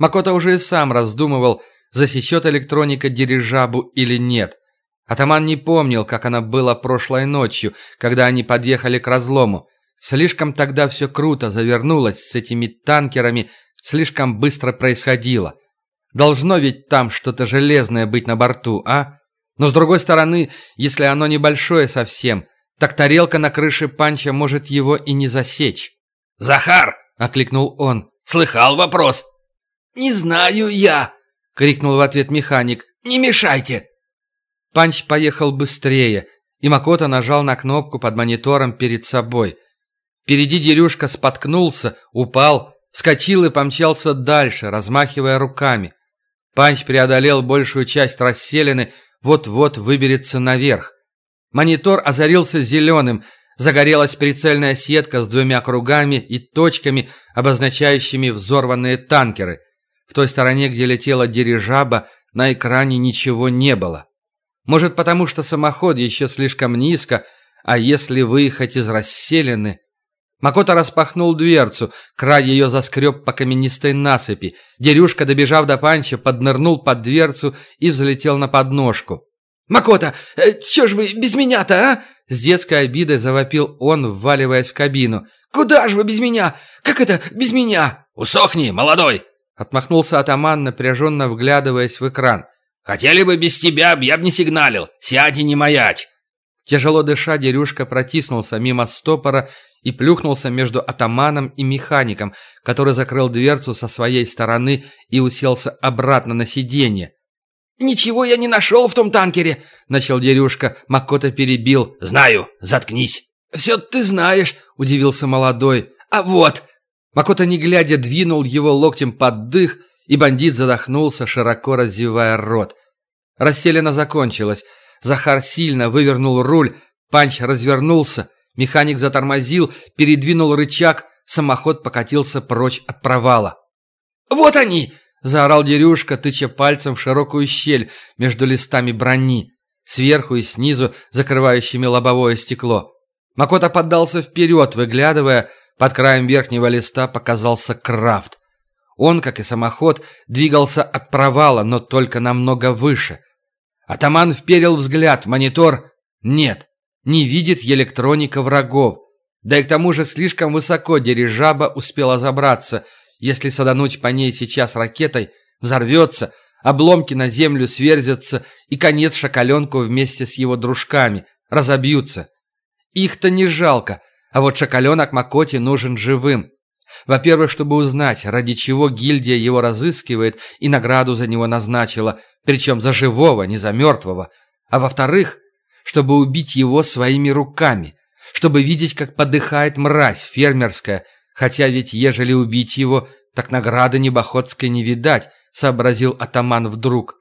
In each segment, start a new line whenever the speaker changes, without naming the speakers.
Макото уже и сам раздумывал, засечет электроника дирижабу или нет. Атаман не помнил, как она была прошлой ночью, когда они подъехали к разлому. Слишком тогда все круто завернулось с этими танкерами, слишком быстро происходило. Должно ведь там что-то железное быть на борту, а? Но с другой стороны, если оно небольшое совсем, так тарелка на крыше панча может его и не засечь.
«Захар!» — окликнул он. «Слыхал вопрос?»
«Не знаю я!» — крикнул в ответ механик. «Не мешайте!»
Панч поехал быстрее, и Макото нажал на кнопку под монитором перед собой. Впереди Дерюшка споткнулся, упал, вскочил и помчался дальше, размахивая руками. Панч преодолел большую часть расселины, вот-вот выберется наверх. Монитор озарился зеленым, загорелась прицельная сетка с двумя кругами и точками, обозначающими взорванные танкеры. В той стороне, где летела дирижаба, на экране ничего не было. Может, потому что самоход еще слишком низко, а если выехать из расселены... Макото распахнул дверцу, край ее заскреб по каменистой насыпи. Дерюшка, добежав до панча, поднырнул под дверцу и взлетел на подножку.
«Макото, э, чё ж вы без меня-то, а?»
С детской обидой завопил он, вваливаясь в кабину.
«Куда же вы без меня? Как это без меня?»
«Усохни, молодой!»
Отмахнулся атаман, напряженно вглядываясь в экран.
«Хотели бы без тебя, я б не сигналил. Сядь и не маячь!»
Тяжело дыша, Дерюшка протиснулся мимо стопора и плюхнулся между атаманом и механиком, который закрыл дверцу со своей стороны и уселся обратно на сиденье.
«Ничего я не нашел в том танкере!» — начал Дерюшка. Макота перебил.
«Знаю, заткнись!»
«Все ты знаешь!» — удивился молодой. «А вот!»
Макота, не глядя, двинул его локтем под дых, и бандит задохнулся, широко разевая рот. Расселена закончилась. Захар сильно вывернул руль, панч развернулся, механик затормозил, передвинул рычаг, самоход покатился прочь от провала.
«Вот они!»
— заорал Дерюшка, тыча пальцем в широкую щель между листами брони, сверху и снизу закрывающими лобовое стекло. Макота поддался вперед, выглядывая, под краем верхнего листа показался крафт. Он, как и самоход, двигался от провала, но только намного выше. Атаман вперил взгляд в монитор. Нет, не видит электроника врагов. Да и к тому же слишком высоко дирижаба успела забраться — если садануть по ней сейчас ракетой, взорвется, обломки на землю сверзятся, и конец шакаленку вместе с его дружками разобьются. Их-то не жалко, а вот шакаленок Макоте нужен живым. Во-первых, чтобы узнать, ради чего гильдия его разыскивает и награду за него назначила, причем за живого, не за мертвого. А во-вторых, чтобы убить его своими руками, чтобы видеть, как подыхает мразь фермерская, Хотя ведь ежели убить его, так награды небоходской не видать, сообразил атаман вдруг.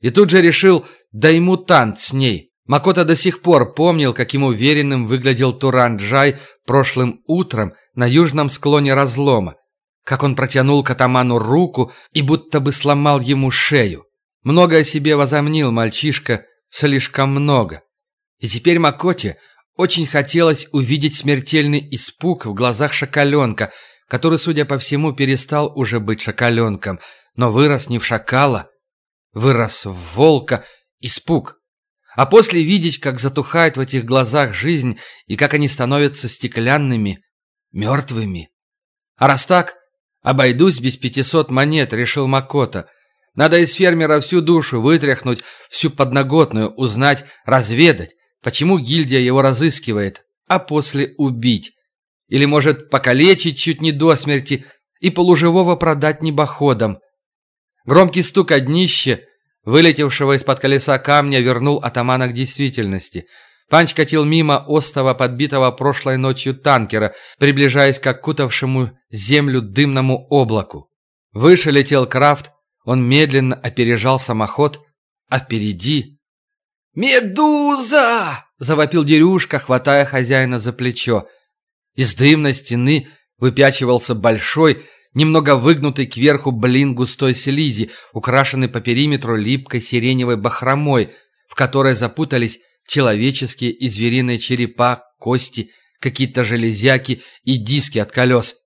И тут же решил, да и мутант с ней. Макота до сих пор помнил, каким уверенным выглядел Туран-Джай прошлым утром на южном склоне разлома. Как он протянул к атаману руку и будто бы сломал ему шею. Много о себе возомнил мальчишка, слишком много. И теперь Макоте очень хотелось увидеть смертельный испуг в глазах шакаленка, который, судя по всему, перестал уже быть шакаленком, но вырос не в шакала, вырос в волка, испуг. А после видеть, как затухает в этих глазах жизнь и как они становятся стеклянными, мертвыми. А раз так, обойдусь без пятисот монет, решил Макота. Надо из фермера всю душу вытряхнуть, всю подноготную узнать, разведать, Почему гильдия его разыскивает, а после убить? Или, может, покалечить чуть не до смерти и полуживого продать небоходом? Громкий стук о днище, вылетевшего из-под колеса камня, вернул атамана к действительности. Панч катил мимо остова, подбитого прошлой ночью танкера, приближаясь к окутавшему землю дымному облаку. Выше летел Крафт, он медленно опережал самоход, а впереди
«Медуза!» — завопил Дерюшка, хватая хозяина за плечо.
Из дымной стены выпячивался большой, немного выгнутый кверху блин густой слизи, украшенный по периметру липкой сиреневой бахромой, в которой запутались человеческие и звериные черепа, кости, какие-то железяки и диски от колес.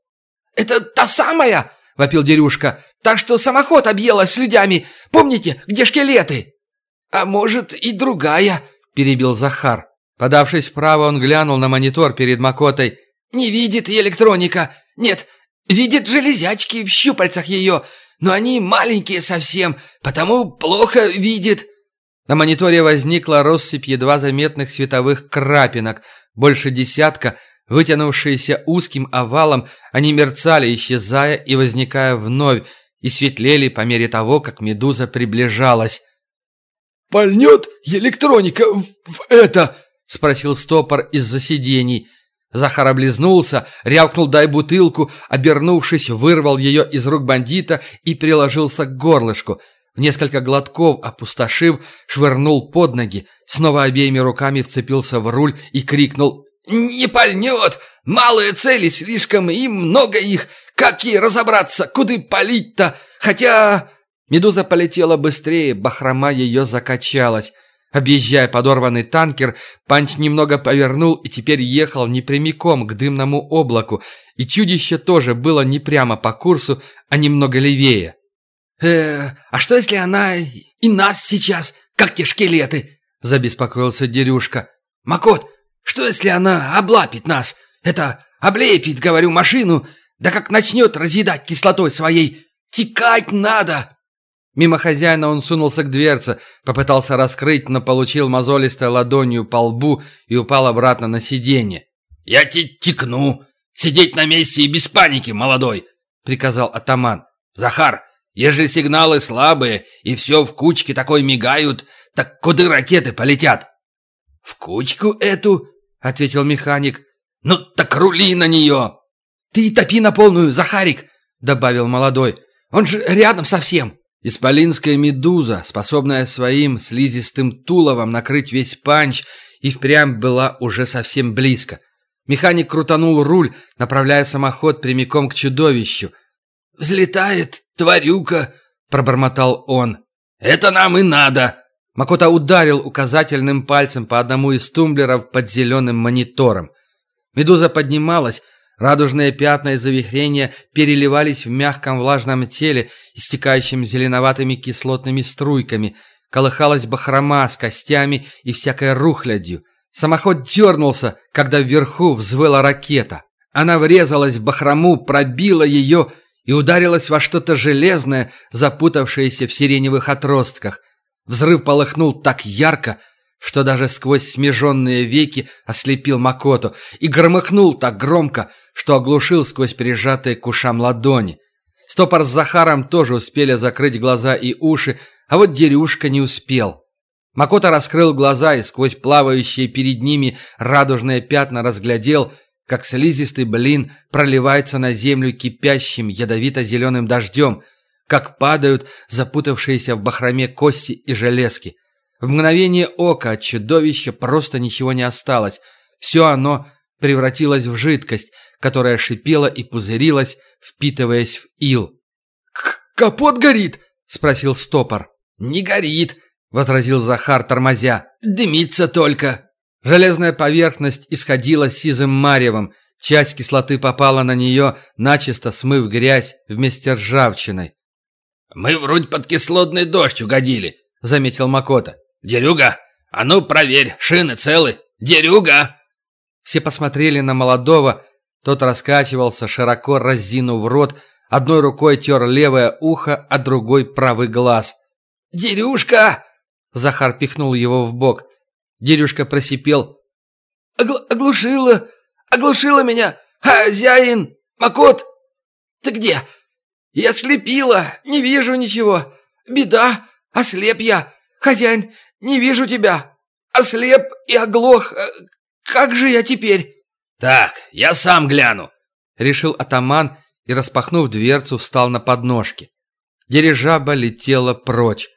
«Это та самая!» — вопил Дерюшка. «Так что самоход объела с людьми. Помните, где шкелеты?» «А может, и другая», — перебил Захар.
Подавшись вправо, он глянул на монитор перед Макотой.
«Не видит и электроника. Нет, видит железячки в щупальцах ее, но они маленькие совсем, потому плохо видит».
На мониторе возникла россыпь едва заметных световых крапинок, больше десятка, вытянувшиеся узким овалом, они мерцали, исчезая и возникая вновь, и светлели по мере того, как медуза приближалась.
«Пальнет электроника в это?»
— спросил стопор из-за сидений. Захар облизнулся, рявкнул «дай бутылку», обернувшись, вырвал ее из рук бандита и приложился к горлышку. В несколько глотков, опустошив, швырнул под ноги, снова обеими руками вцепился в руль и крикнул «Не пальнет! Малые цели слишком и много их! Как ей разобраться, куда палить-то? Хотя...» Медуза полетела быстрее, бахрома ее закачалась. Объезжая подорванный танкер, Панч немного повернул и теперь ехал не прямиком к дымному облаку, и чудище тоже было не прямо по курсу, а немного левее.
«Э, а что если она и нас сейчас, как те шкелеты?» – забеспокоился Дерюшка. «Макот, что если она облапит нас? Это облепит, говорю, машину, да как начнет разъедать кислотой своей. Текать надо!»
Мимо хозяина он сунулся к дверце, попытался раскрыть, но получил мозолистой ладонью по лбу и упал обратно на сиденье.
«Я тебе текну! Сидеть на месте и без паники, молодой!» — приказал атаман. «Захар, ежели сигналы слабые и все в кучке такой мигают, так куда ракеты полетят?»
«В кучку эту?» — ответил механик.
«Ну так рули на нее!»
«Ты топи на полную, Захарик!» — добавил молодой. «Он же рядом совсем!»
Исполинская медуза, способная своим слизистым туловом накрыть весь панч, и впрямь была уже совсем близко. Механик крутанул руль, направляя самоход прямиком к чудовищу.
«Взлетает, тварюка!» — пробормотал он.
«Это нам и надо!»
Макота ударил указательным пальцем по одному из тумблеров под зеленым монитором. Медуза поднималась, Радужные пятна и завихрения переливались в мягком влажном теле, истекающем зеленоватыми кислотными струйками. Колыхалась бахрома с костями и всякой рухлядью. Самоход дернулся, когда вверху взвыла ракета. Она врезалась в бахрому, пробила ее и ударилась во что-то железное, запутавшееся в сиреневых отростках. Взрыв полыхнул так ярко, что даже сквозь смеженные веки ослепил Макоту и громыхнул так громко, что оглушил сквозь прижатые к ушам ладони. Стопор с Захаром тоже успели закрыть глаза и уши, а вот Дерюшка не успел. Макота раскрыл глаза и сквозь плавающие перед ними радужные пятна разглядел, как слизистый блин проливается на землю кипящим ядовито-зеленым дождем, как падают запутавшиеся в бахроме кости и железки. В мгновение ока от чудовища просто ничего не осталось. Все оно превратилось в жидкость, которая шипела и пузырилась, впитываясь в ил.
«Капот горит!» — спросил стопор.
«Не горит!» — возразил Захар, тормозя. «Дымится только!»
Железная поверхность исходила сизым маревом. Часть кислоты попала на нее, начисто смыв грязь вместе с ржавчиной.
«Мы вроде под кислотный дождь угодили», — заметил Макота. «Дерюга, а ну проверь, шины целы! Дерюга!»
Все посмотрели на молодого, тот раскачивался, широко разинув рот, одной рукой тер левое ухо, а другой правый глаз.
«Дерюшка!»
Захар пихнул его в бок. Дерюшка просипел.
Огл «Оглушила! Оглушила меня! Хозяин! Макот! Ты где? Я слепила! Не вижу ничего! Беда! Ослеп я! Хозяин, не вижу тебя! Ослеп и оглох! Э, как же я теперь?»
«Так, я сам гляну», —
решил атаман и, распахнув дверцу, встал на подножки. Дирижаба летела прочь.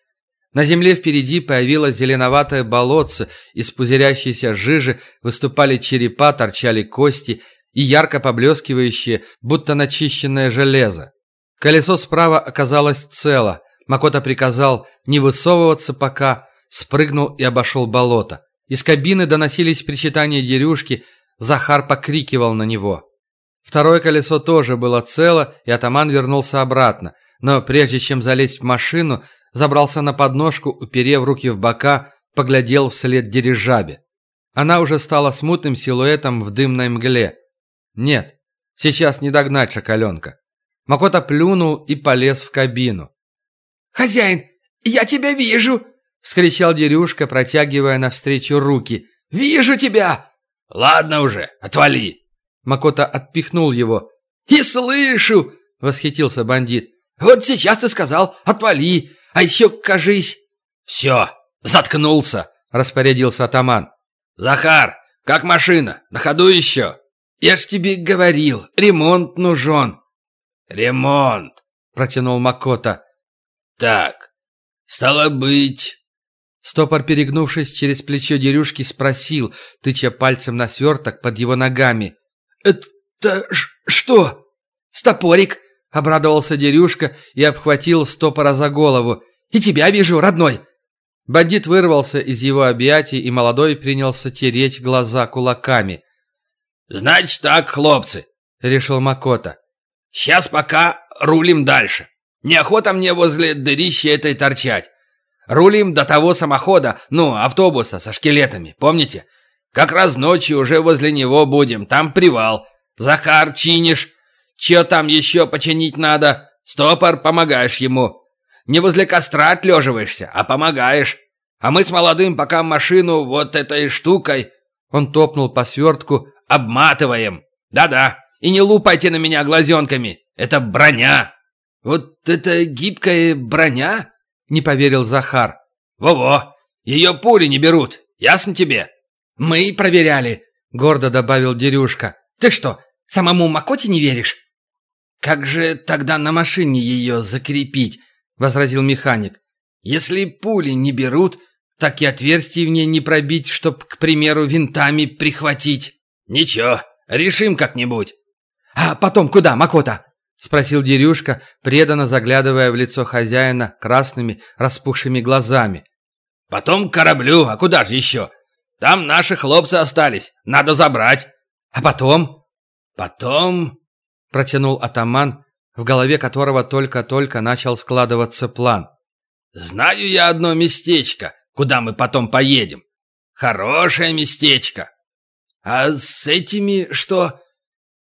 На земле впереди появилось зеленоватое болотце, из пузырящейся жижи выступали черепа, торчали кости и ярко поблескивающие, будто начищенное железо. Колесо справа оказалось цело. Макота приказал не высовываться пока, спрыгнул и обошел болото. Из кабины доносились причитания Дерюшки, Захар покрикивал на него. Второе колесо тоже было цело, и атаман вернулся обратно, но прежде чем залезть в машину, забрался на подножку, уперев руки в бока, поглядел вслед дирижабе. Она уже стала смутным силуэтом в дымной мгле. Нет, сейчас не догнать шакаленка. Макота плюнул и полез в кабину.
«Хозяин, я тебя вижу!» — вскричал Дерюшка, протягивая навстречу руки. «Вижу тебя!»
«Ладно уже, отвали!»
Макота отпихнул его.
«И слышу!» — восхитился бандит. «Вот сейчас ты сказал «отвали», а еще кажись...»
«Все, заткнулся!» — распорядился атаман. «Захар, как машина? На ходу еще?»
«Я ж тебе говорил, ремонт нужен».
«Ремонт», — протянул Макота. «Так, стало быть...»
Стопор, перегнувшись через плечо Дерюшки, спросил, тыча пальцем на сверток под его ногами.
«Это что?» «Стопорик!» — обрадовался Дерюшка и обхватил стопора за голову. «И тебя вижу, родной!»
Бандит вырвался из его объятий, и молодой принялся тереть глаза кулаками.
«Значит так, хлопцы!» — решил Макота. «Сейчас пока рулим дальше. Неохота мне возле дырища этой торчать. Рулим до того самохода, ну, автобуса со шкелетами, помните? Как раз ночью уже возле него будем, там привал. Захар, чинишь. Че там еще починить надо? Стопор, помогаешь ему. Не возле костра отлеживаешься, а помогаешь. А мы с молодым пока машину вот этой штукой...» Он топнул по свертку. «Обматываем. Да-да. И не лупайте на меня глазенками. Это броня».
«Вот это гибкая броня?» Не поверил Захар.
«Во-во. Ее пули не берут. Ясно тебе?»
«Мы проверяли», — гордо добавил Дерюшка. «Ты что, самому Макоте не веришь?» «Как же тогда на машине ее закрепить?» — возразил механик. «Если пули не берут, так и отверстий в ней не пробить, чтоб, к примеру, винтами прихватить».
«Ничего, решим как-нибудь».
«А потом куда, Макота?» — спросил Дерюшка, преданно заглядывая в лицо хозяина красными распухшими глазами.
«Потом к кораблю, а куда же еще? Там наши хлопцы остались, надо забрать.
А потом?
Потом,
протянул атаман, в голове которого только-только начал складываться план.
Знаю я одно местечко, куда мы потом поедем. Хорошее местечко.
А с этими что?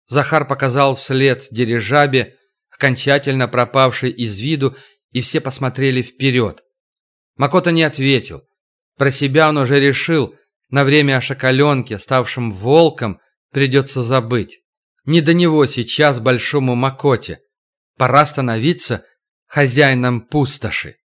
Захар показал вслед дирижабе, окончательно пропавший из виду, и все посмотрели вперед. Макота не ответил. Про себя он уже решил, на время о шоколенке, ставшем волком, придется забыть. Не до него сейчас большому Макоте. Пора становиться хозяином пустоши.